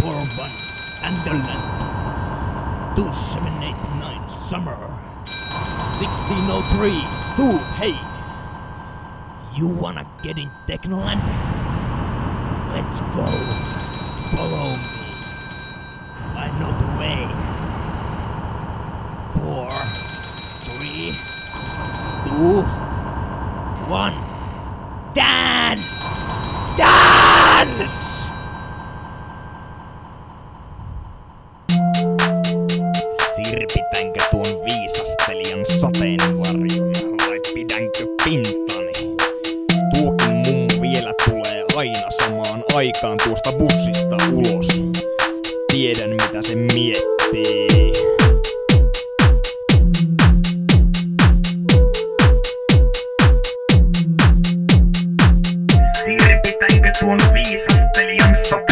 Bourbon, Sunderland. 2789 summer. 1603 Stu, hey. You wanna get in Technoland? Let's go. Follow me. Aikaan tuosta bussista ulos. Tiedän mitä se miettii. Sirpitänkö tuon viisastelijan sateenvarjon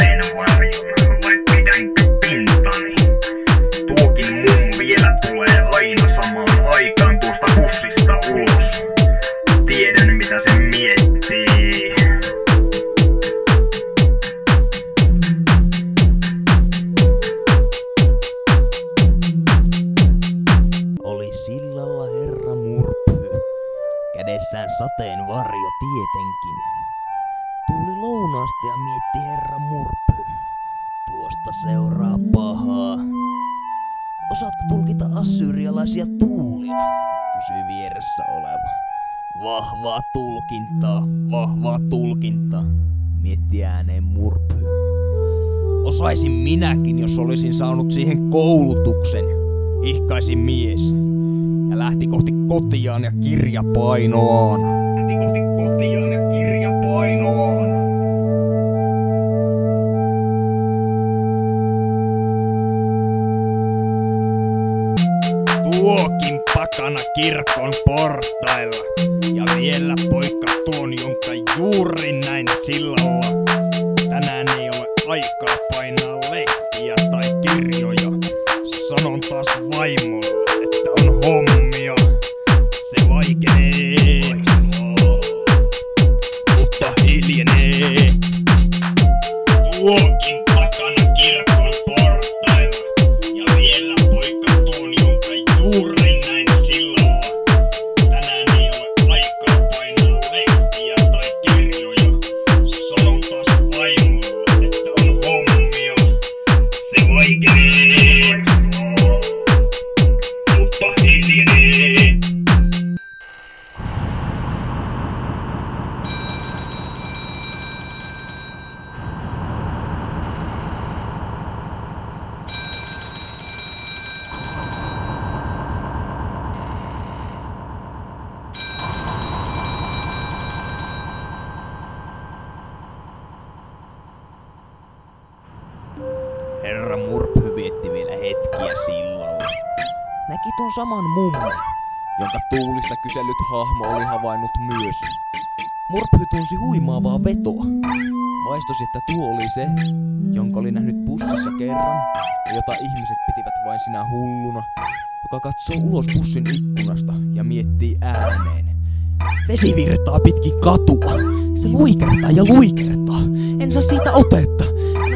Kädessään sateen varjo tietenkin. Tuli lounasta ja mietti herra murphy. Tuosta seuraa pahaa. Osaatko tulkita assyrialaisia tuulia? Kysyi vieressä oleva. Vahvaa tulkintaa, vahvaa tulkintaa, mietti ääneen murphy. Osaisin minäkin, jos olisin saanut siihen koulutuksen, ihkaisi mies. Lähti kohti kotiaan ja kirjapainoaan. Lähti kohti kotiaan ja kirjapainoaan. Tuokin pakana kirkon portailla. Ja vielä poika tuon, jonka juuri näin sillalla. Tänään ei ole aikaa Herra Murphy vietti vielä hetkiä sillalla. Näki tuon saman mummon, jonka tuulista kysellyt hahmo oli havainnut myös. Murphy tunsi huimaavaa vetoa. Vaistosi, että tuo oli se, jonka oli nähnyt bussissa kerran, ja jota ihmiset pitivät vain sinä hulluna, joka katsoo ulos bussin ikkunasta ja miettii ääneen. Vesi virtaa pitkin katua. Se luikertaa ja luikertaa. En saa siitä otetta.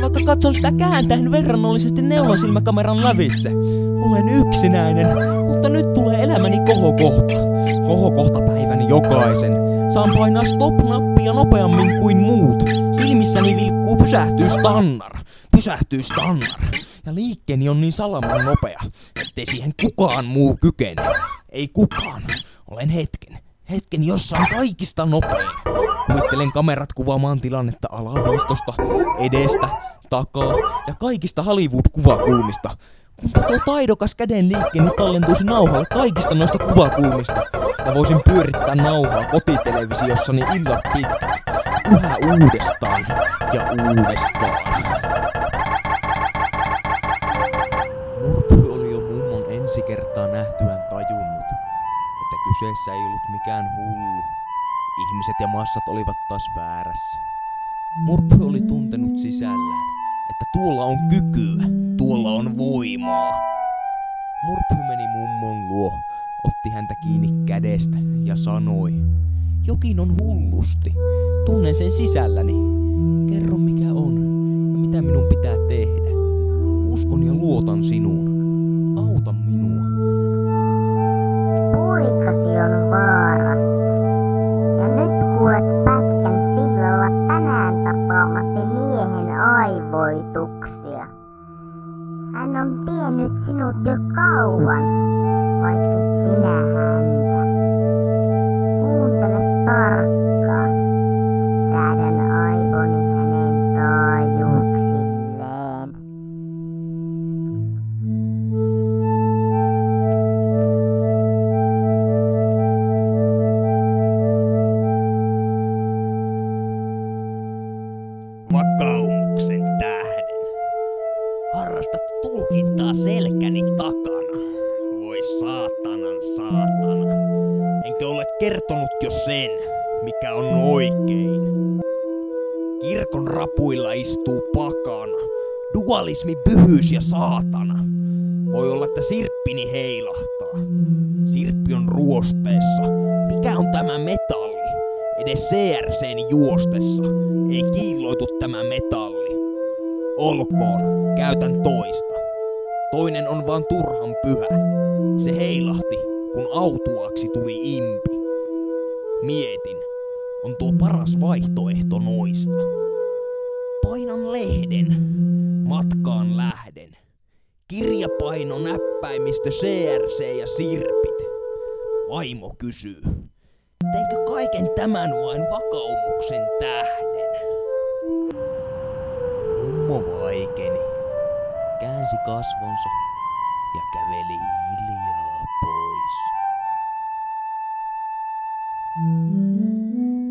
Vaikka katson sitä kääntäen verrannollisesti neulansilmäkameran lävitse. Olen yksinäinen, mutta nyt tulee elämäni kohokohta. Kohokohta päiväni jokaisen. Saan painaa stop-nappia nopeammin kuin muut. Silmissäni vilkkuu pysähtyy stannar. Pysähtyy stannar. Ja liikkeeni on niin salaman nopea, ettei siihen kukaan muu kykene. Ei kukaan. Olen hetken. Hetken jossain kaikista nopein. Kuvittelen kamerat kuvaamaan tilannetta alaviistosta, edestä, takaa ja kaikista Hollywood-kuvakulmista. Kunpa tuo taidokas käden liikkeeni tallentuisi nauhalle kaikista noista kuvakulmista. Ja voisin pyörittää nauhaa kotitelevisiossani illat pitkät. Yhä uudestaan ja uudestaan. Murphy oli jo mummon ensi kertaa että kyseessä ei ollut mikään hullu. Ihmiset ja massat olivat taas väärässä. Murphy oli tuntenut sisällään, että tuolla on kykyä, tuolla on voimaa. Murphy meni mummon luo, otti häntä kiinni kädestä ja sanoi, jokin on hullusti, tunnen sen sisälläni. Kerro mikä on ja mitä minun pitää tehdä. uskon ja luotan sinuun. Auta minua. Kauan, vaikka sinä häntä. Kuuntele tarkkaan. Säädän aivoni hänen taajuuksilleen. Vakaumuksen tähden. Harrastat tulkintaa selkäni kertonut jo sen, mikä on oikein? Kirkon rapuilla istuu pakana. Dualismi, pyhyys ja saatana. Voi olla, että sirppini heilahtaa. Sirppi on ruosteessa. Mikä on tämä metalli? Edes CRCn juostessa ei kiilloitu tämä metalli. Olkoon, käytän toista. Toinen on vaan turhan pyhä. Se heilahti, kun autuaksi tuli impi. Mietin, on tuo paras vaihtoehto noista. Painan lehden, matkaan lähden. Kirjapaino näppäimistö CRC ja sirpit. Vaimo kysyy, teinkö kaiken tämän vain vakaumuksen tähden? Mummo vaikeni, käänsi kasvonsa ja käveli hiljaa. Mm-hmm.